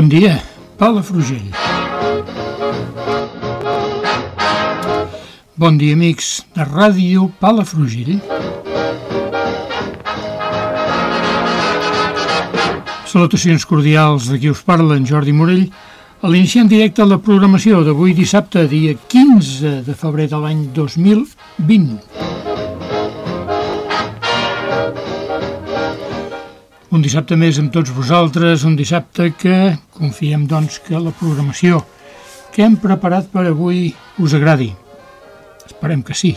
Bon dia, Palafrugell. Bon dia, amics de Ràdio Palafrugell. Salutacions cordials de qui us parla, en Jordi Morell, a l'iniciar en directe la programació d'avui dissabte, dia 15 de febrer de l'any 2020. Un dissabte més amb tots vosaltres, un dissabte que confiem doncs que la programació que hem preparat per avui us agradi. Esperem que sí.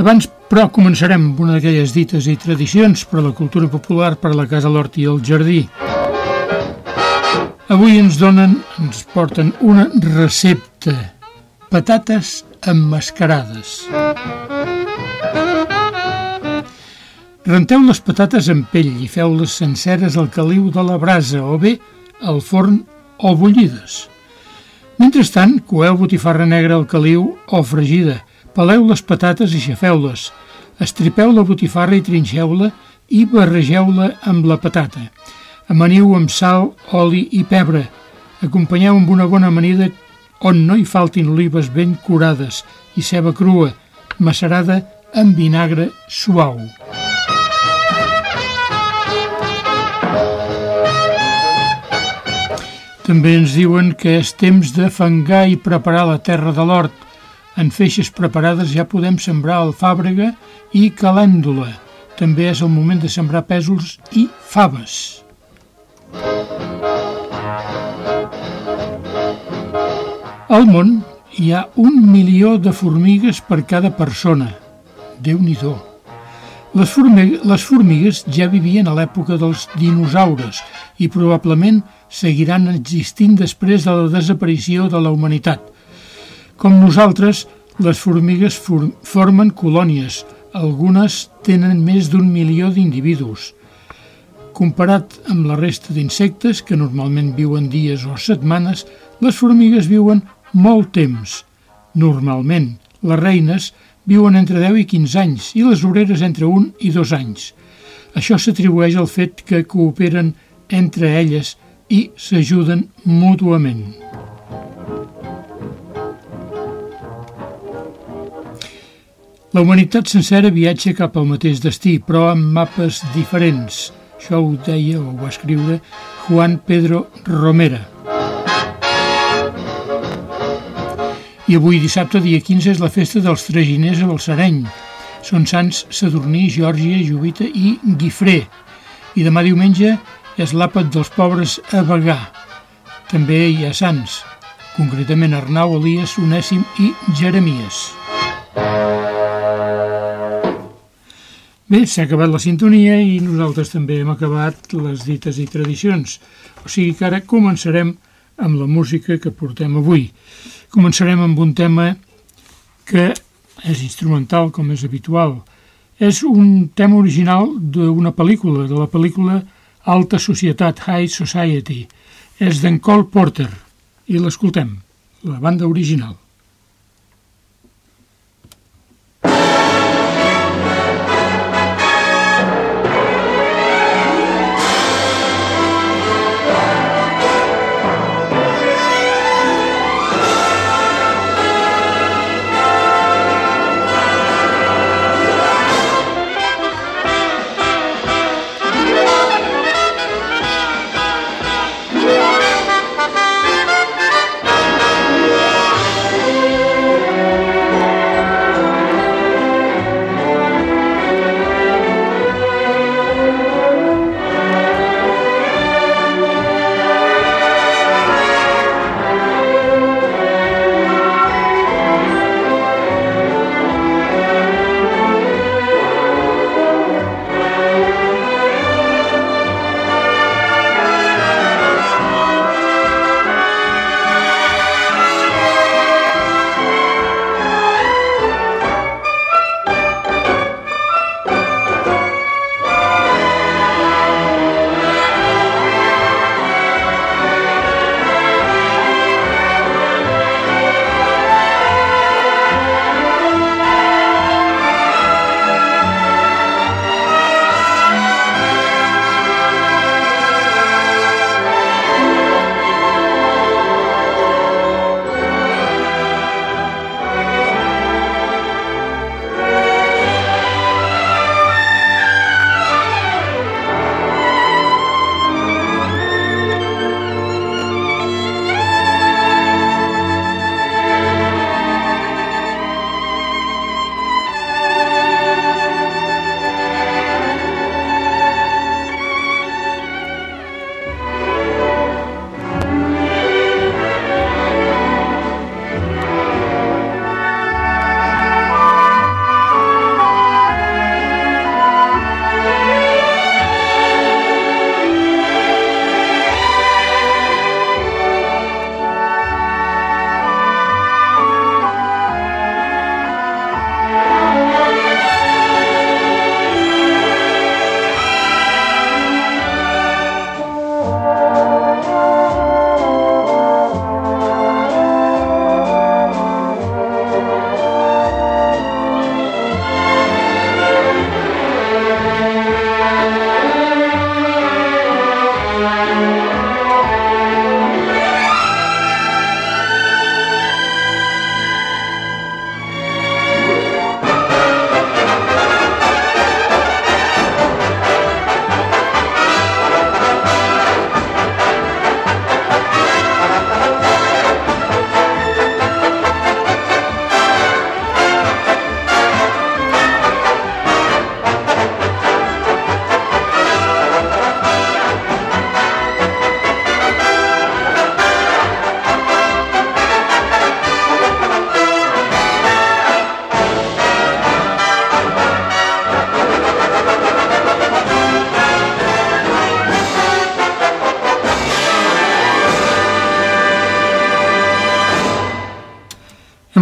Abans, però, començarem amb una d'aquelles dites i tradicions per a la cultura popular per a la Casa l'Hort i el Jardí. Avui ens donen, ens porten una recepta, patates emmascarades. Renteu les patates en pell i feu-les senceres al caliu de la brasa o bé al forn o bullides. Mentrestant, coeu botifarra negra al caliu o fregida, peleu les patates i xafeu-les, estripeu la botifarra i trinxeu-la i barregeu-la amb la patata. Amaniu amb sal, oli i pebre. Acompanyeu amb una bona amanida on no hi faltin olives ben curades i ceba crua, macerada amb vinagre suau. També ens diuen que és temps de fangar i preparar la terra de l'hort. En feixes preparades ja podem sembrar alfàbrega i calèndula. També és el moment de sembrar pèsols i faves. Al món hi ha un milió de formigues per cada persona. Déu-n'hi-do. Les, formigues, les formigues ja vivien a l'època dels dinosaures i probablement seguiran existint després de la desaparició de la humanitat. Com nosaltres, les formigues for formen colònies, algunes tenen més d'un milió d'individus. Comparat amb la resta d'insectes, que normalment viuen dies o setmanes, les formigues viuen molt temps. Normalment, les reines viuen entre 10 i 15 anys i les obreres entre 1 i 2 anys. Això s'atribueix al fet que cooperen entre elles i s'ajuden mútuament. La humanitat sencera viatja cap al mateix destí, però amb mapes diferents. Això ho deia o ho va escriure Juan Pedro Romera. I avui, dissabte, dia 15, és la festa dels traginers a Balsareny. Són sants Sadurní, Geòrgia, Jovita i Guifré. I demà diumenge és l'àpat dels pobres a Bagà. També hi ha sants, concretament Arnau, Elias, Onèsim i Jeremies. Bé, s'ha acabat la sintonia i nosaltres també hem acabat les dites i tradicions. O sigui que ara començarem amb la música que portem avui. Començarem amb un tema que és instrumental, com és habitual. És un tema original d'una pel·lícula, de la pel·lícula Alta Societat, High Society. És d'en Cole Porter i l'escoltem, la banda original.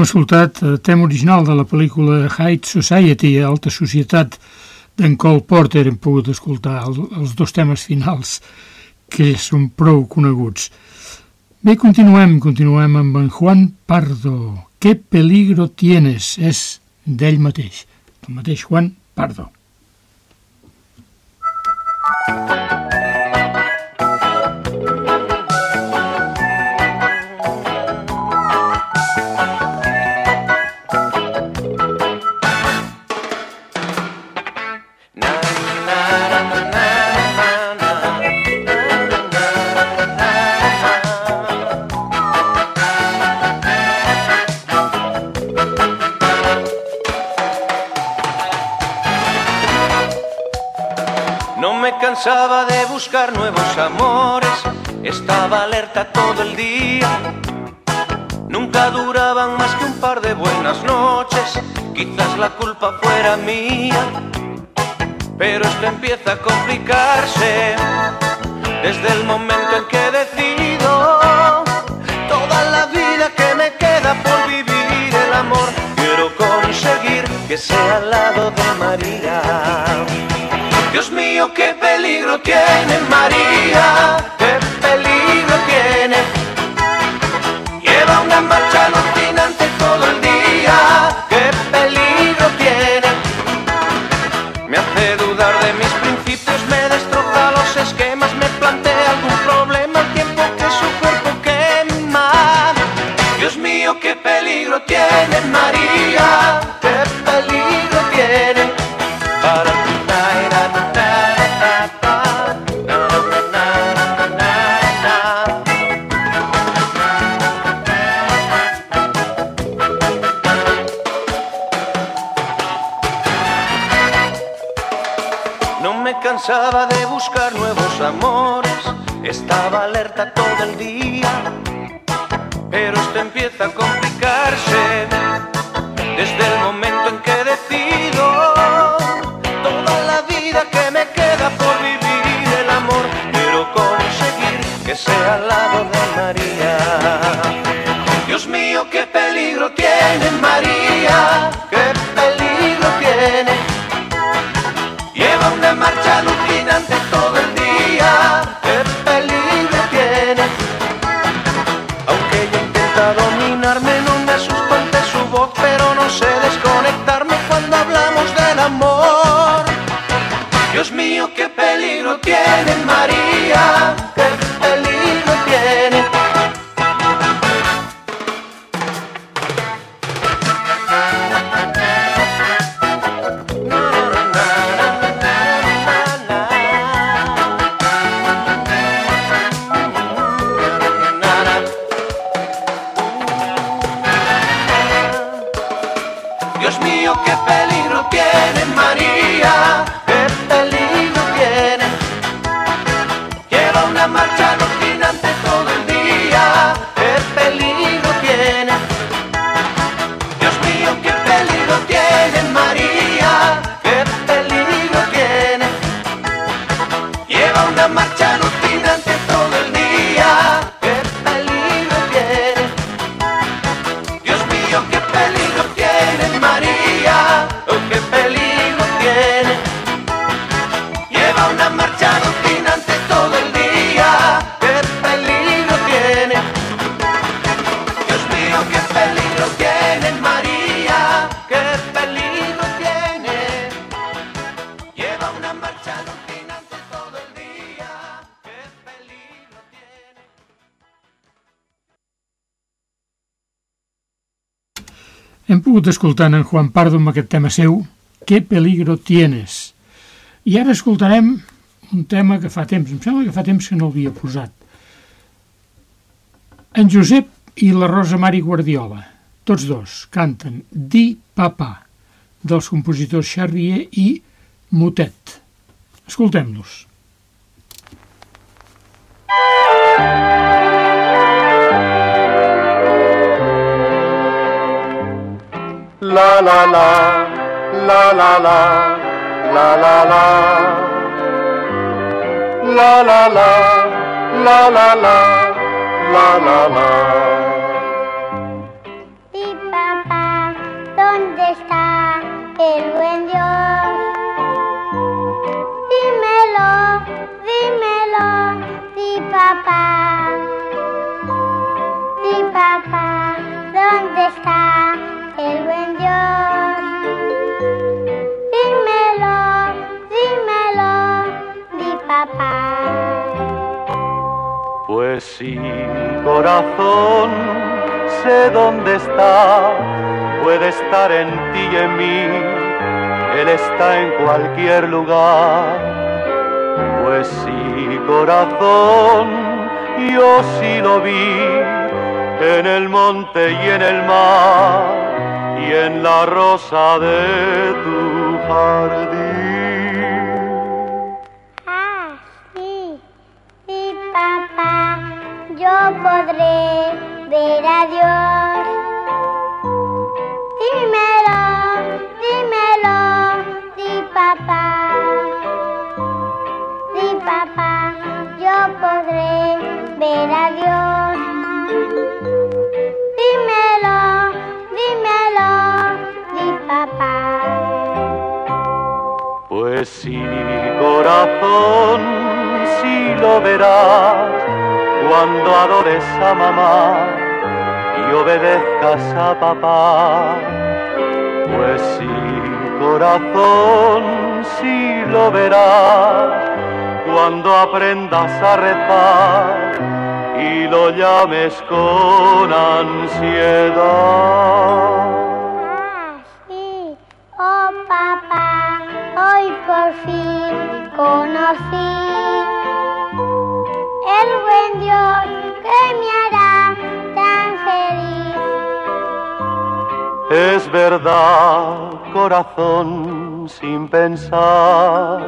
Escoltat el tema original de la pel·lícula High Society, Alta Societat, d'en Cole Porter. Hem pogut escoltar el, els dos temes finals, que són prou coneguts. Bé, continuem, continuem amb en Juan Pardo. ¿Qué peligro tienes? És d'ell mateix, el mateix Juan Pardo. Cansaba de buscar nuevos amores, estaba alerta todo el día. Nunca duraban más que un par de buenas noches, quizás la culpa fuera mía. Pero esto empieza a complicarse desde el momento en que decido toda la vida que me queda por vivir el amor. Quiero conseguir que sea al lado de María. Dios mío, qué peligro tiene María, qué peligro tiene. Lleva una marcha alucinante qué peligro tiene María, pogut escoltant en Juan Pardo amb aquest tema seu, Qué peligro tienes. I ara escoltarem un tema que fa temps, em sembla que fa temps que no l'havia posat. En Josep i la Rosa Mari Guardiola, tots dos, canten Di Papà, dels compositors Charrier i Motet. Escoltem-los. La la la, la la la, la la la. La la la, la la la, la la la. Y papá, ¿dónde está el buen Dios? Dímelo, dímelo, di papá. Di papá, ¿dónde está? Pues sí, corazón, sé dónde está, puede estar en ti y en mí, Él está en cualquier lugar. Pues sí, corazón, yo sí lo vi, en el monte y en el mar, y en la rosa de tu jardín. Yo podré ver a Dios. Dímelo, dímelo, di papá. Di papá, yo podré ver a Dios. Dímelo, dímelo, di papá. Pues sí, corazón, sí lo verás cuando adores a mamá y obedezcas a papá. Pues sí, corazón, sí lo verás cuando aprendas a rezar y lo llames con ansiedad. Sin pensar,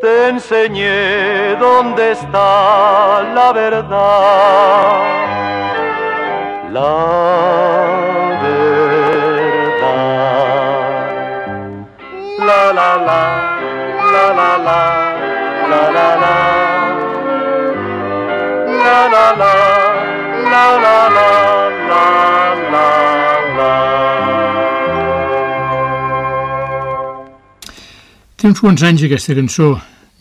te enseñé dónde está la verdad. La Té uns quants anys aquesta cançó,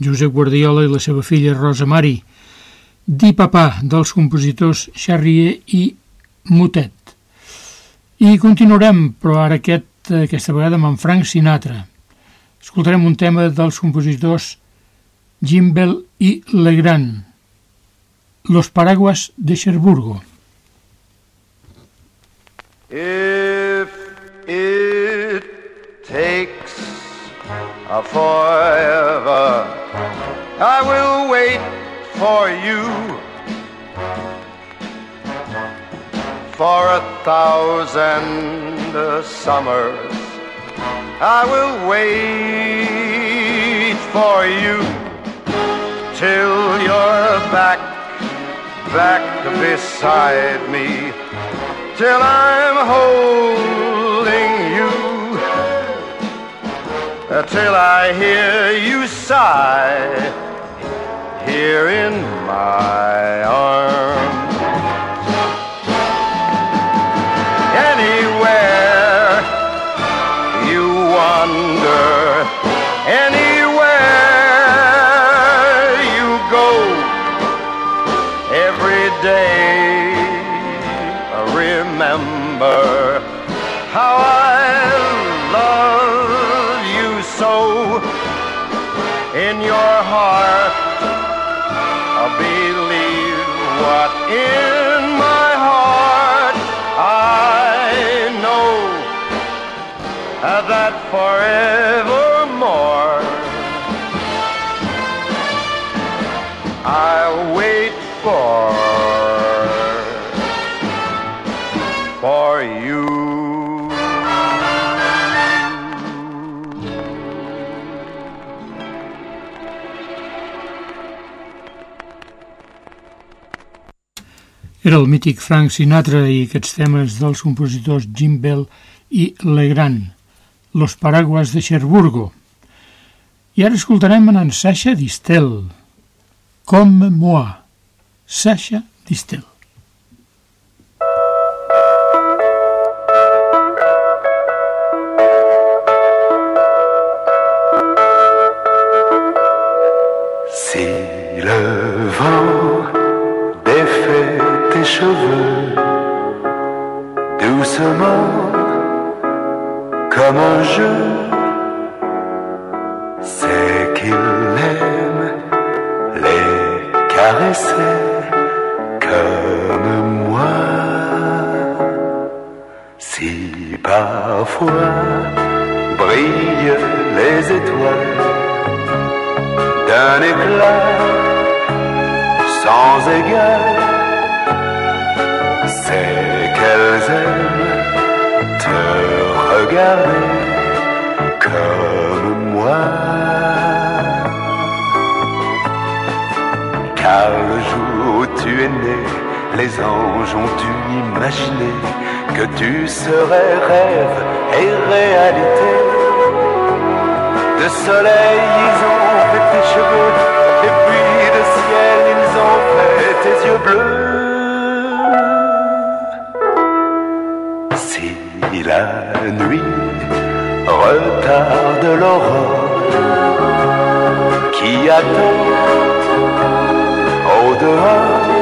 Josep Guardiola i la seva filla Rosa Mari, Di Papà, dels compositors Charrier i Mutet. I continuarem, però ara aquest, aquesta vegada amb en Frank Sinatra. Escoltarem un tema dels compositors Jimbel i Legrand, Los Paraguas de Cherburgo. If it takes forever, I will wait for you for a thousand summers. I will wait for you till you're back, back beside me till I'm holding you, till I hear you sigh here in my arms. Forevermore I'll wait for for you. Era el mític Frank Sinatra i aquests temes dels compositors Jim Bell i Legrand, Los Paraguas de Cherburgo. I ara escoltarem en Sasha Distel, Comme moi, Sasha Distel. Retarde l'aurore qui attend au dehors,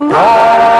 Oh!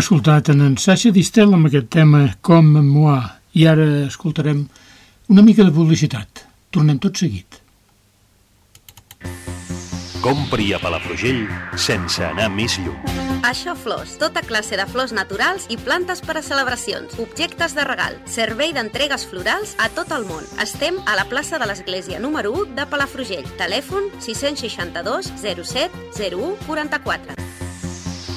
Escoltat en en Sasha Distel amb aquest tema Com moi i ara escoltarem una mica de publicitat. Tornem tot seguit. Compri a Palafrugell sense anar més lluny. Això Flors, tota classe de flors naturals i plantes per a celebracions, objectes de regal, servei d'entregues florals a tot el món. Estem a la plaça de l'Església número 1 de Palafrugell. Telèfon 662 07 01 44.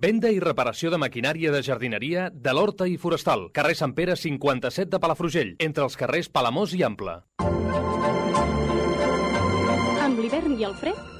venda i reparació de maquinària de jardineria de l'Horta i Forestal, carrer Sant Pere 57 de Palafrugell, entre els carrers Palamós i Ample. Amb l'hivern i el fred,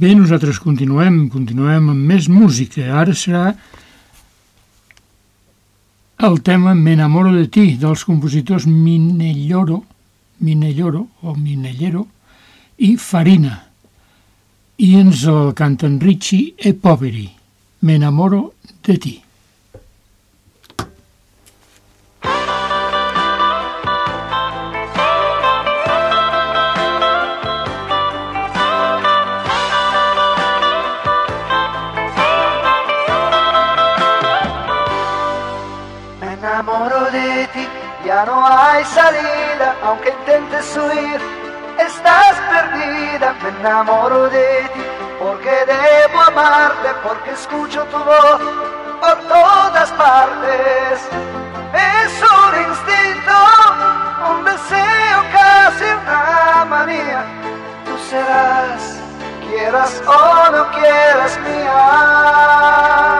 Bé, nosaltres continuem, continuem amb més música. Ara serà el tema M'enamoro de ti, dels compositors Minelloro, Minelloro o Minellero i Farina. I ens el canten Richie e Poveri. M'enamoro de ti. No hay salida, aunque intentes huir, estás perdida. Me enamoro de ti, porque debo amarte, porque escucho tu voz por todas partes. Es un instinto, un deseo, casi una manía. Tú serás, quieras o no quieras mía.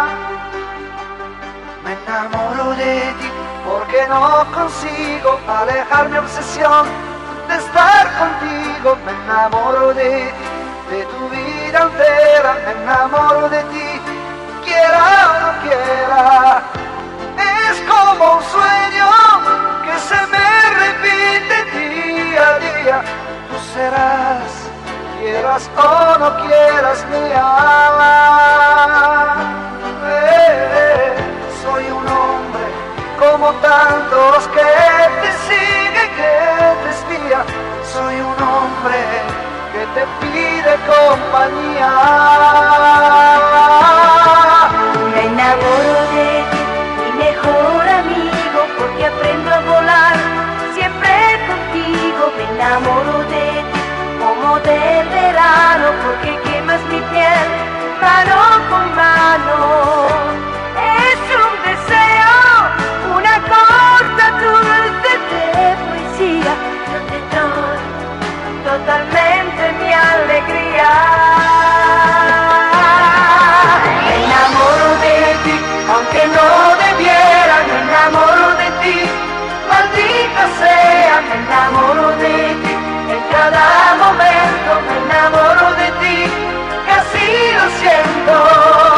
Porque no consigo alejar mi obsesión de estar contigo. Me enamoro de ti, de tu vida entera. Me enamoro de ti, quiera o no quiera. Es como un sueño que se me repite día a día. Tú serás, quieras o no quieras mía. Eh, te pide compañía. Me enamoro de mi mejor amigo, porque aprendo a volar siempre contigo. Me enamoro de ti, como de verano, porque quemas mi piel mano con mano. Es un deseo, una corta dulce de poesía. Yo te doy totalmente alegría. Me enamoro de ti, aunque no debiera, me enamoro de ti, maldita sea, me enamoro de ti, en cada momento me enamoro de ti, casi lo siento.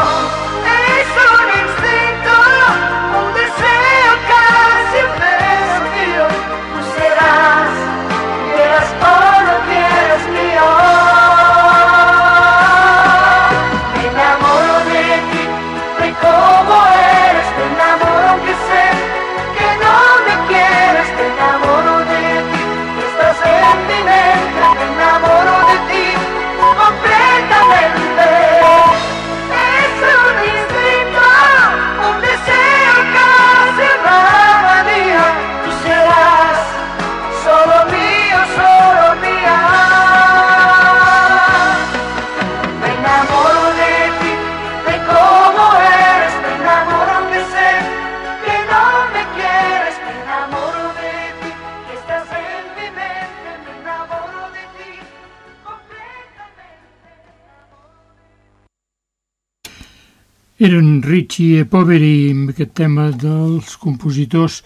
Richie Poveri amb aquest tema dels compositors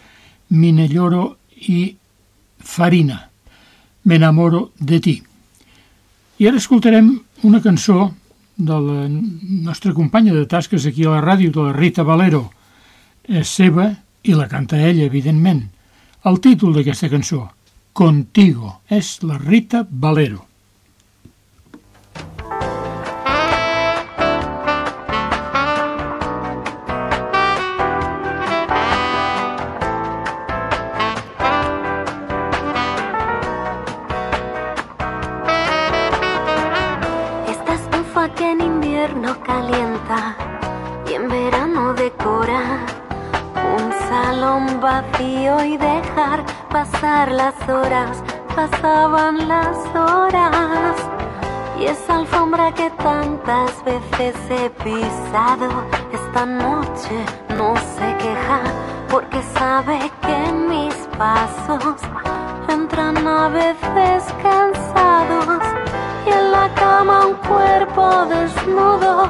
Minelloro i Farina. Me enamoro de ti. I ara escoltarem una cançó de la nostra companya de tasques aquí a la ràdio, de la Rita Valero. És seva i la canta ella, evidentment. El títol d'aquesta cançó, Contigo, és la Rita Valero. Veces he pisado, esta noche no se queja porque sabe que mis pasos entran a veces cansados y en la cama un cuerpo desnudo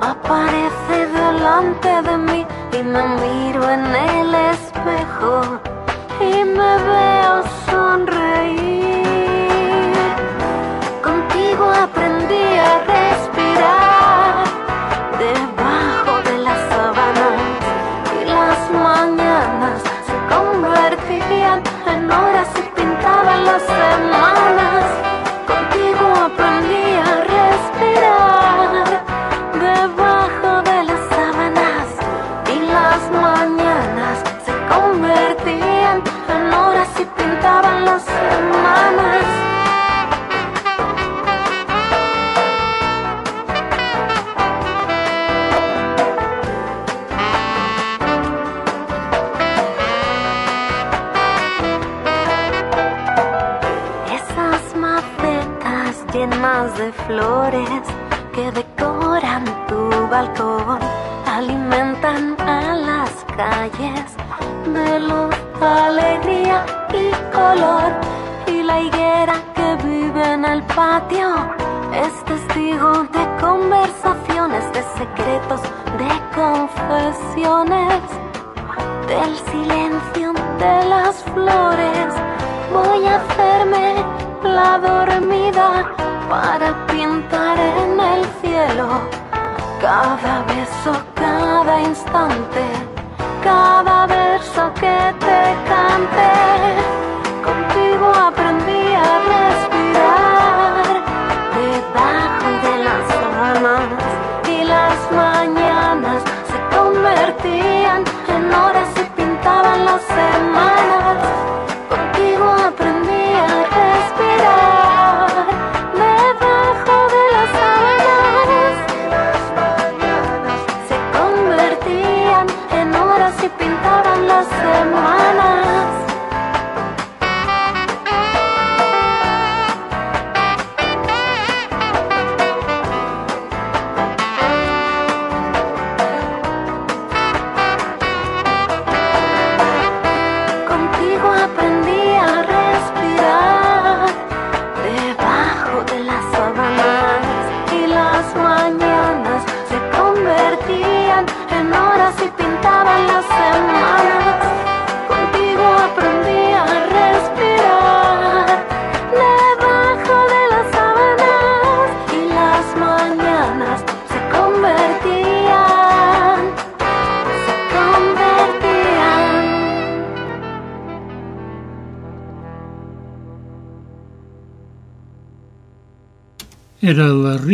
aparece delante de mí y me miro en el espejo y me veo sonreír.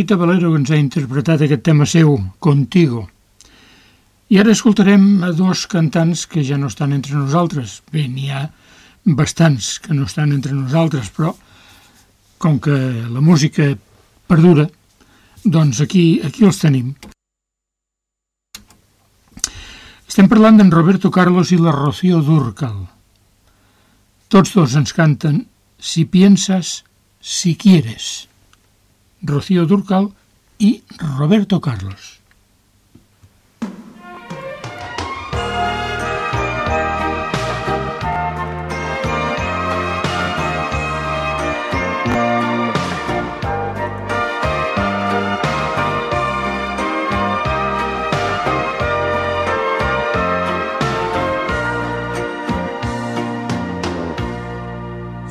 Rita Valero ens ha interpretat aquest tema seu, Contigo. I ara escoltarem a dos cantants que ja no estan entre nosaltres. Bé, n'hi ha bastants que no estan entre nosaltres, però com que la música perdura, doncs aquí, aquí els tenim. Estem parlant d'en Roberto Carlos i la Rocío Durcal. Tots dos ens canten Si piensas, si quieres. Rocío Durcal y Roberto Carlos.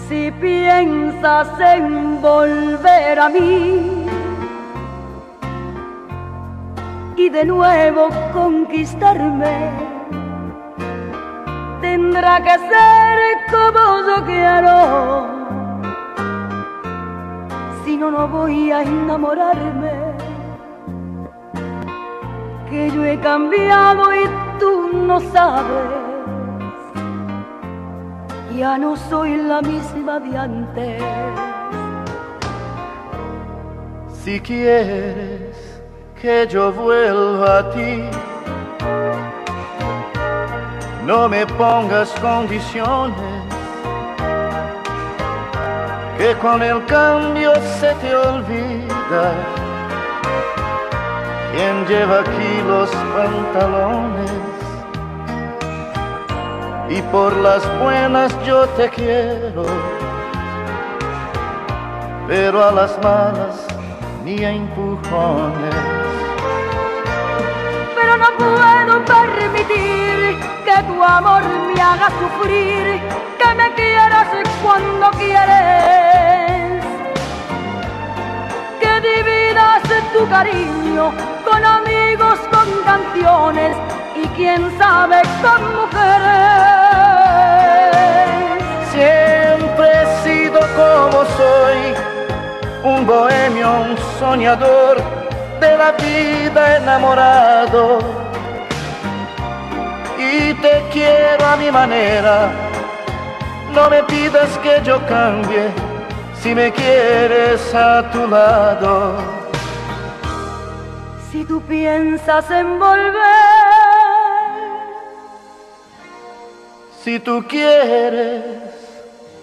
Si piensas en volver a mí y de nuevo conquistarme, tendrá que ser como yo quiero. Si no, no voy a enamorarme. Que yo he cambiado y tú no sabes ya no soy la misma de antes. Si quieres que yo vuelva a ti, no me pongas condiciones, que con el cambio se te olvida quién lleva aquí los pantalones. Y por las buenas yo te quiero, pero a las malas ni empujones. No puedo permitir que tu amor me haga sufrir, que me quieras cuando quieres. Que dividas tu cariño con amigos, con canciones y quién sabe con mujeres. Siempre he sido como soy, un bohemio, un soñador de la vida enamorado. Y te quiero a mi manera, no me pidas que yo cambie si me quieres a tu lado. Si tú piensas en volver, Si tú quieres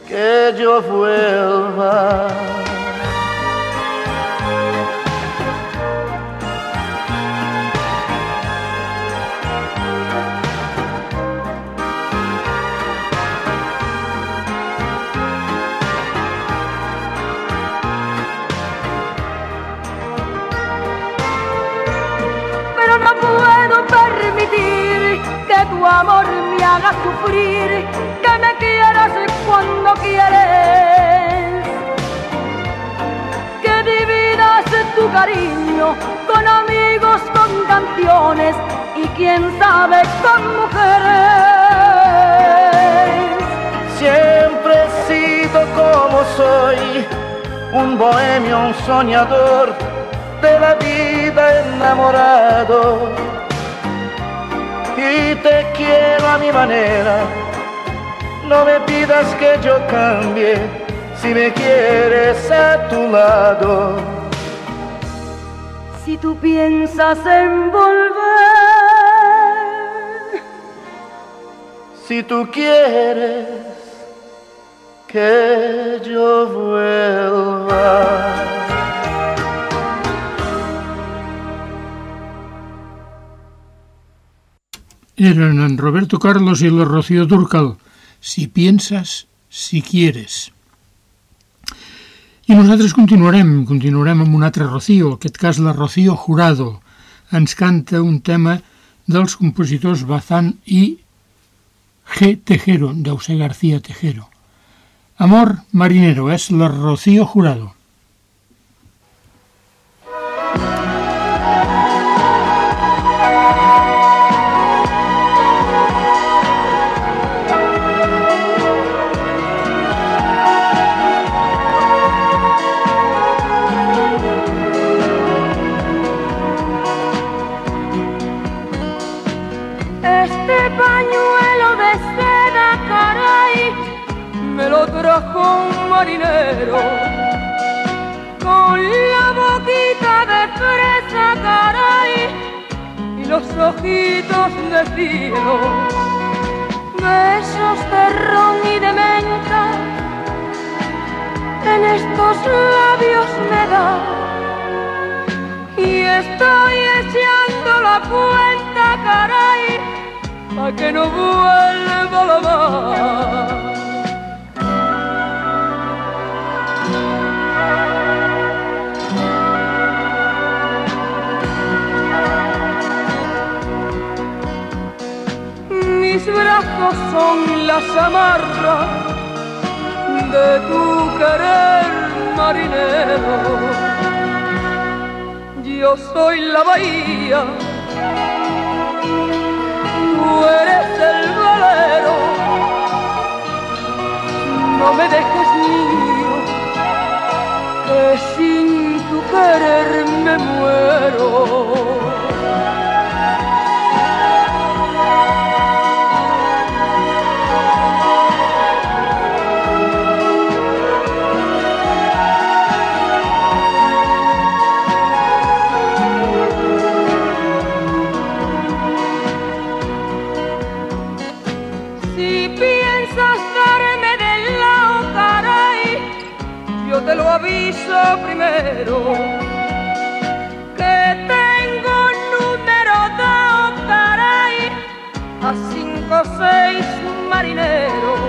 que yo vuelva. Amor me haga sufrir, que me quieras cuando quieres, que dividas tu cariño con amigos, con canciones y quién sabe con mujeres. Siempre he sido como soy, un bohemio, un soñador de la vida enamorado. Y te quiero a mi manera, no me pidas que yo cambie si me quieres a tu lado. Si tú piensas en volver, si tú quieres que yo vuelva. Eran Roberto Carlos i la Rocío Durcal, Si piensas, si quieres. I nosaltres continuarem, continuarem amb un altre Rocío, aquest cas la Rocío Jurado. Ens canta un tema dels compositors Bazán i G. Tejero, deu ser García Tejero. Amor marinero, és la Rocío Jurado. Ojitos de cielo, besos de ron y de menta, en estos labios me da, y estoy echando la cuenta, caray, pa' que no vuelva la mar. Son las amarras de tu querer marinero. Yo soy la bahía, tú eres el valero. No me dejes niño, que sin tu querer me muero. Aviso primero. Que tengo número dado, caray, a cinco o seis marineros.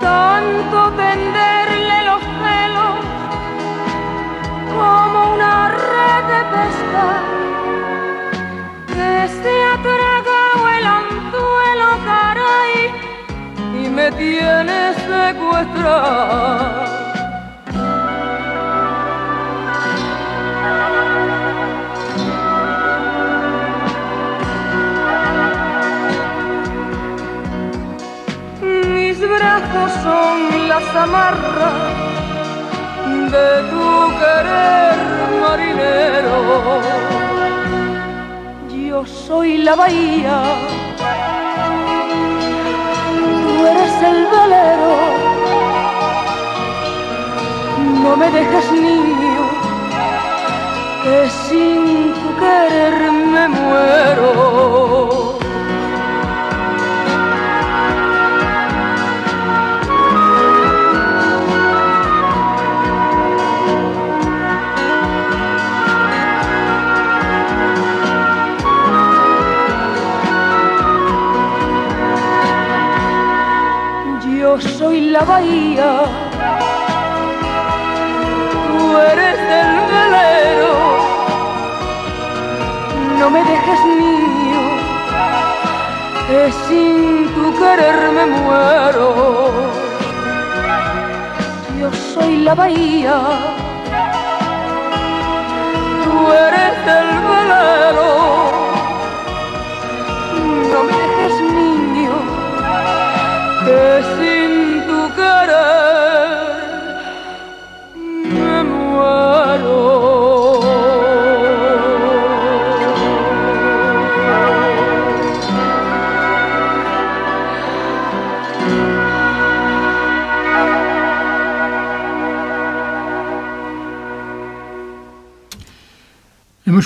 Tanto tenderle los celos como una red de pescar que se ha tragado el anzuelo, caray, y me tiene secuestrado. Las de tu querer marinero yo soy la bahía, tú eres el velero, no me dejes niño, que sin tu querer me muero. Yo soy la bahía, tú eres el velero, no me dejes niño, que sin tu querer me muero. Yo soy la bahía, tú eres el velero. No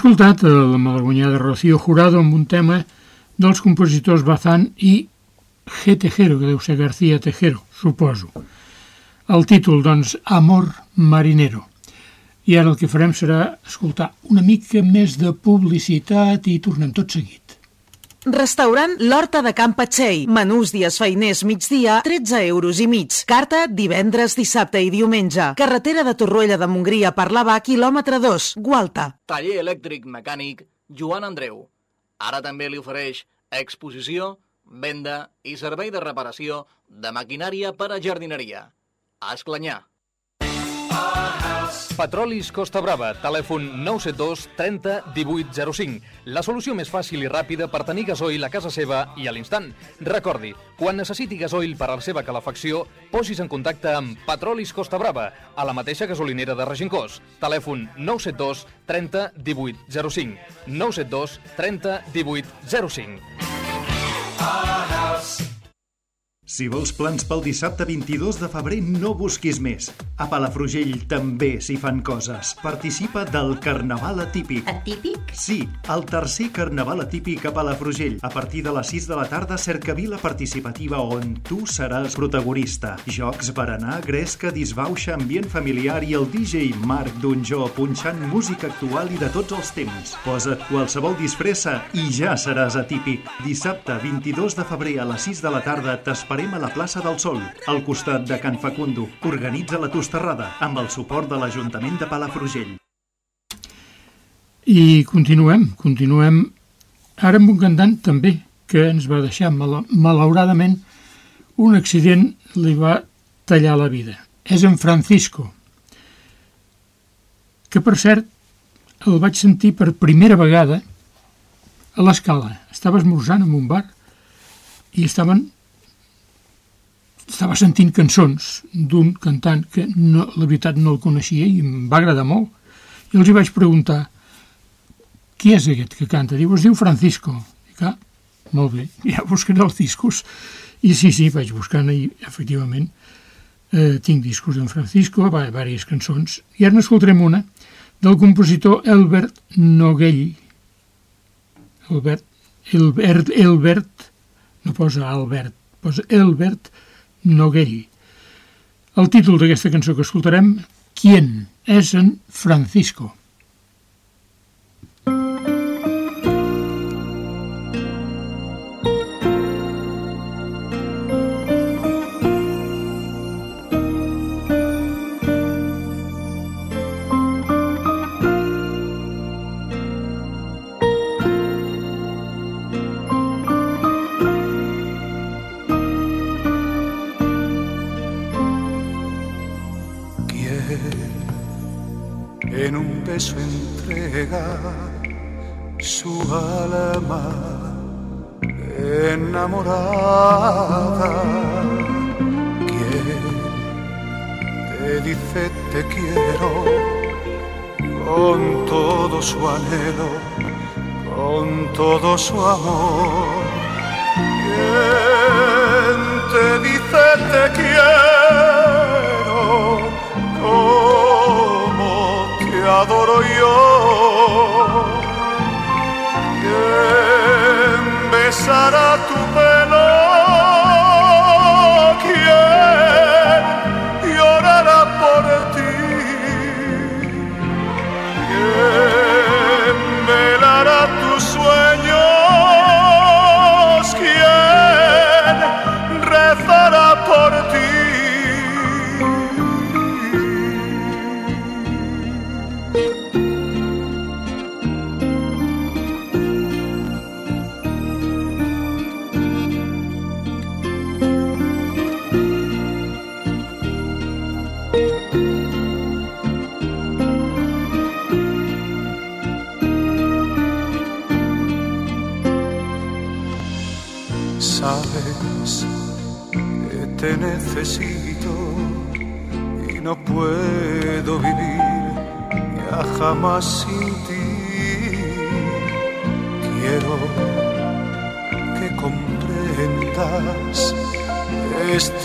escoltat la malaguanyada Rocío Jurado amb un tema dels compositors Bazán i G. Tejero, que deu ser García Tejero, suposo. El títol, doncs, Amor Marinero. I ara el que farem serà escoltar una mica més de publicitat i tornem tot seguit. Restaurant L'Horta de Can Patxell. Menús dies feiners migdia, 13 euros i mig. Carta divendres, dissabte i diumenge. Carretera de Torroella de Montgrí a Parlavà, quilòmetre 2, Gualta. Taller elèctric mecànic Joan Andreu. Ara també li ofereix exposició, venda i servei de reparació de maquinària per a jardineria. A Esclanyà. Petrolis Costa Brava, telèfon 972 30 18 05. La solució més fàcil i ràpida per tenir gasoil a casa seva i a l'instant. Recordi, quan necessiti gasoil per a la seva calefacció, posis en contacte amb Petrolis Costa Brava, a la mateixa gasolinera de Regincós. Telèfon 972 30 18 05. 972 30 18 05. Si vols plans pel dissabte 22 de febrer, no busquis més. A Palafrugell també s'hi fan coses. Participa del Carnaval Atípic. Atípic? Sí, el tercer Carnaval Atípic a Palafrugell. A partir de les 6 de la tarda, cercavila participativa on tu seràs protagonista. Jocs, berenar, gresca, disbauxa, ambient familiar i el DJ Marc Donjó punxant música actual i de tots els temps. Posa't qualsevol disfressa i ja seràs atípic. Dissabte 22 de febrer a les 6 de la tarda t'esperem a la plaça del Sol, al costat de Can Facundo. Organitza la Tosterrada, amb el suport de l'Ajuntament de Palafrugell. I continuem, continuem ara amb un cantant també que ens va deixar, mal malauradament, un accident li va tallar la vida. És en Francisco, que per cert el vaig sentir per primera vegada a l'escala. Estava esmorzant en un bar i estaven estava sentint cançons d'un cantant que no, la veritat no el coneixia i em va agradar molt. I els hi vaig preguntar qui és aquest que canta? Diu, es diu Francisco. I clar, molt bé, ja buscaré els discos. I sí, sí, vaig buscant i efectivament eh, tinc discos d'en Francisco, va, diverses cançons. I ara n'escoltarem una del compositor Elbert Noguell. Albert, Elbert, Elbert, no posa Albert, posa Elbert Noguell. El títol d'aquesta cançó que escoltarem, Quién? És en Francisco. 说。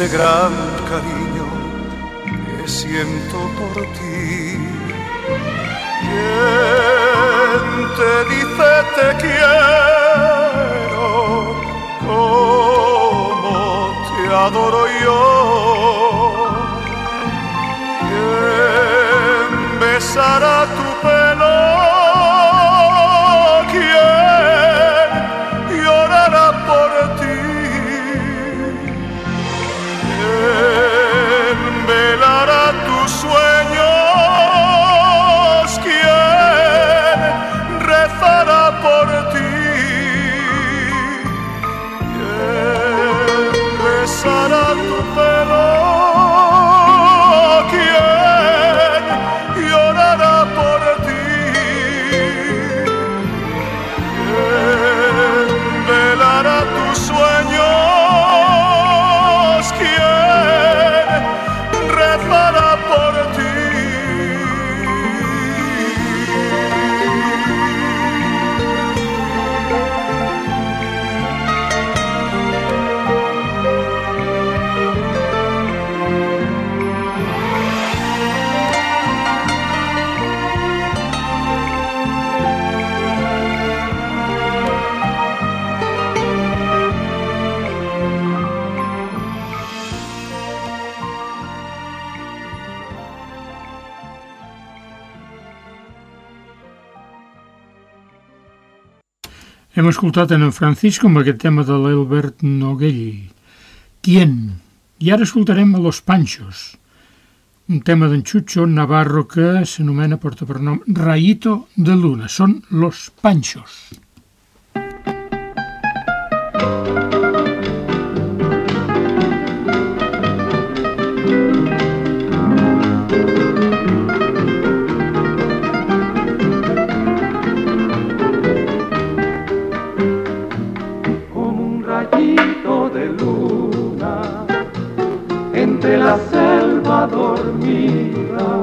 играть. Hem escoltat en en Francisco amb aquest tema de l'Elbert Noguell. Quién? I ara escoltarem a Los Panchos, un tema d'en Chucho Navarro que s'anomena, porta per nom, Rayito de Luna. Són Los Panchos. Dormida.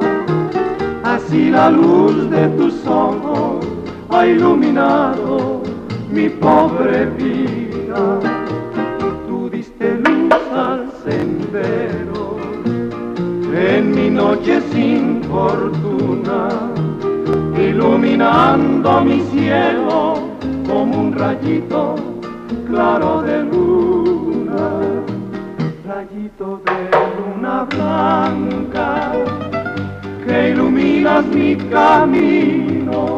Así la luz de tus ojos ha iluminado mi pobre vida. Tú diste luz al sendero en mi noche sin fortuna, iluminando mi cielo como un rayito claro de luna, rayito de luna blanca que iluminas mi camino.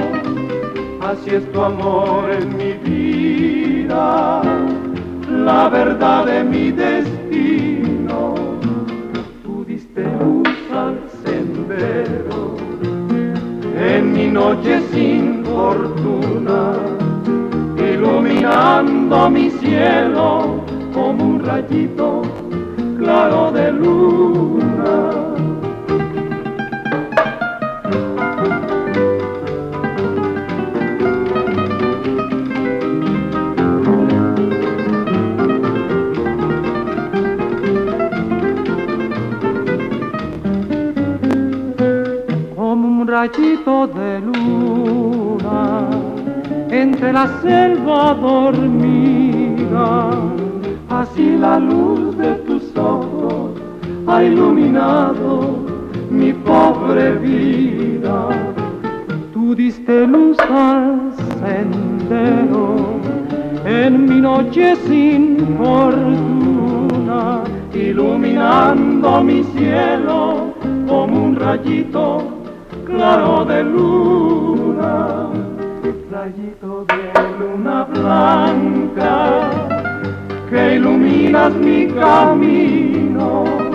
Así es tu amor en mi vida, la verdad de mi destino. Tú diste luz al sendero en mi noche sin fortuna iluminando mi cielo como un rayito Como un rayito de luna entre la selva dormida, así la luz ha iluminado mi pobre vida. Tú diste luz al sendero en mi noche sin fortuna, iluminando mi cielo como un rayito claro de luna rayito de luna blanca que iluminas mi camino.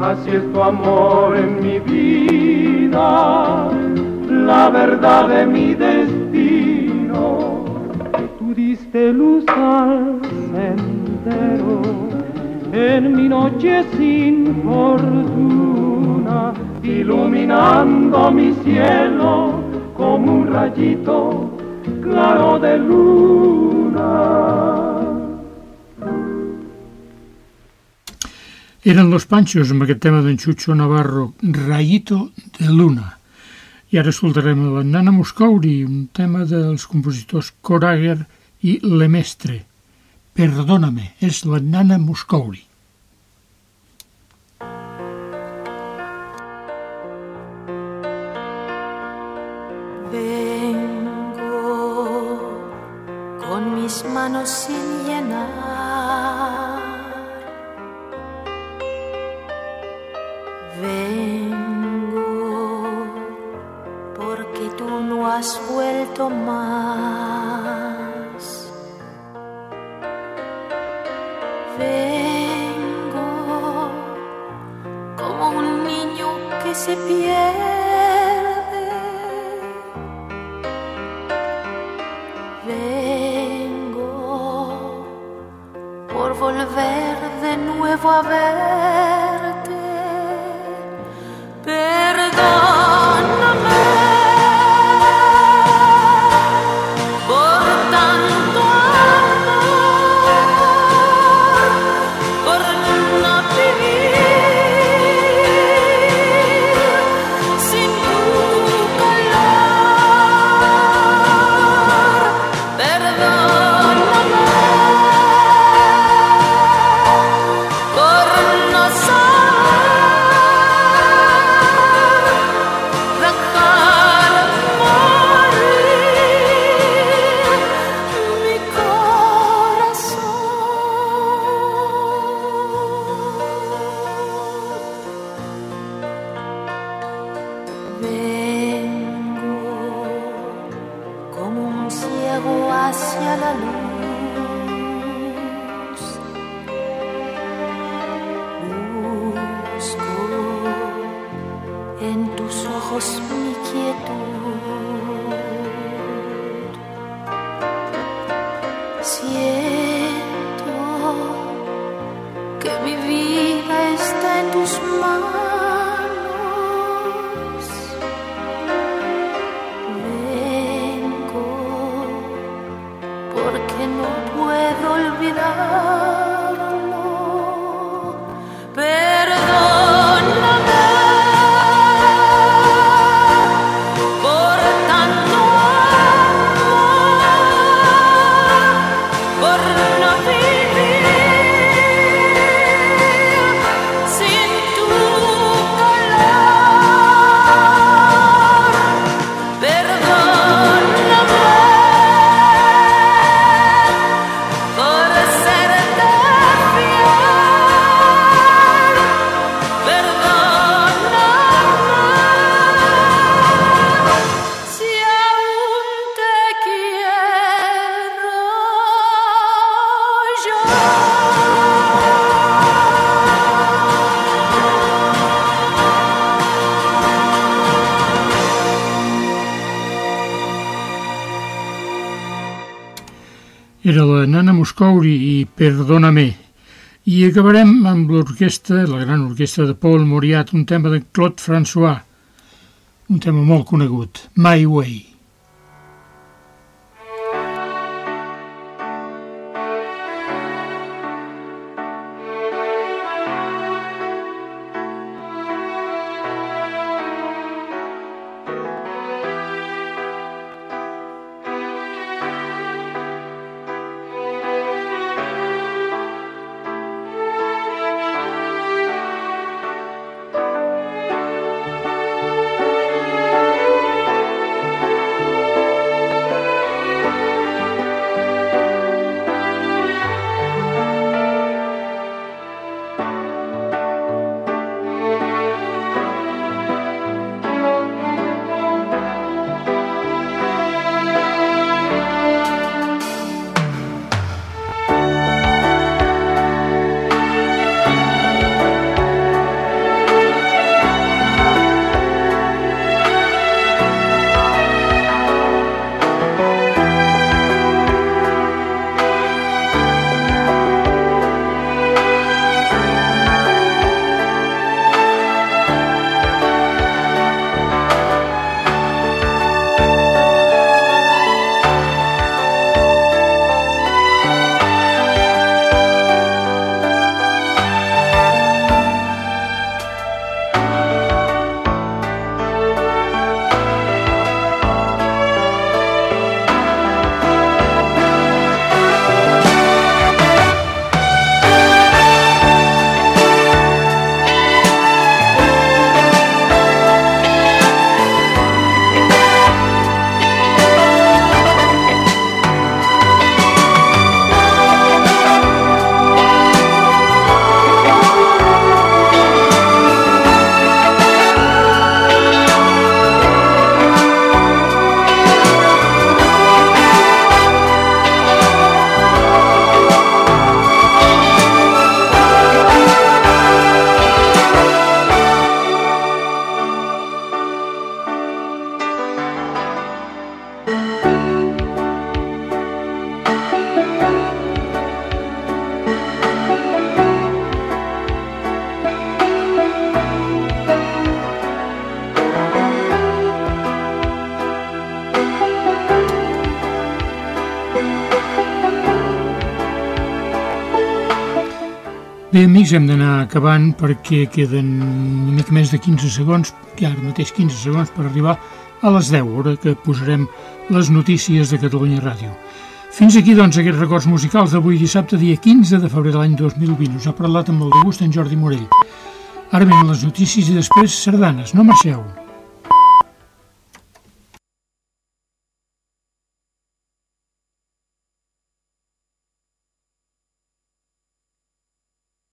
Así es tu amor en mi vida, la verdad de mi destino. Tú diste luz al sendero en mi noche sin fortuna, iluminando mi cielo como un rayito claro de luna. Eren Los Panchos amb aquest tema d'en Xucho Navarro, Rayito de Luna. I ara escoltarem la Nana Moscouri, un tema dels compositors Corager i Lemestre. Perdóname, és la Nana Moscouri. manos sin vuelto más. Vengo como un niño que se pierde. volver de nuevo a verte. Era la Nana Moscouri i Perdóname. I acabarem amb l'orquestra, la gran orquestra de Paul Moriat, un tema de Claude François, un tema molt conegut, My Way. Bé, amics, hem d'anar acabant perquè queden una mica més de 15 segons, que ara mateix 15 segons per arribar a les 10, hora que posarem les notícies de Catalunya Ràdio. Fins aquí, doncs, aquests records musicals d'avui dissabte, dia 15 de febrer de l'any 2020. Us ha parlat amb molt de gust en Jordi Morell. Ara venen les notícies i després sardanes. No marxeu.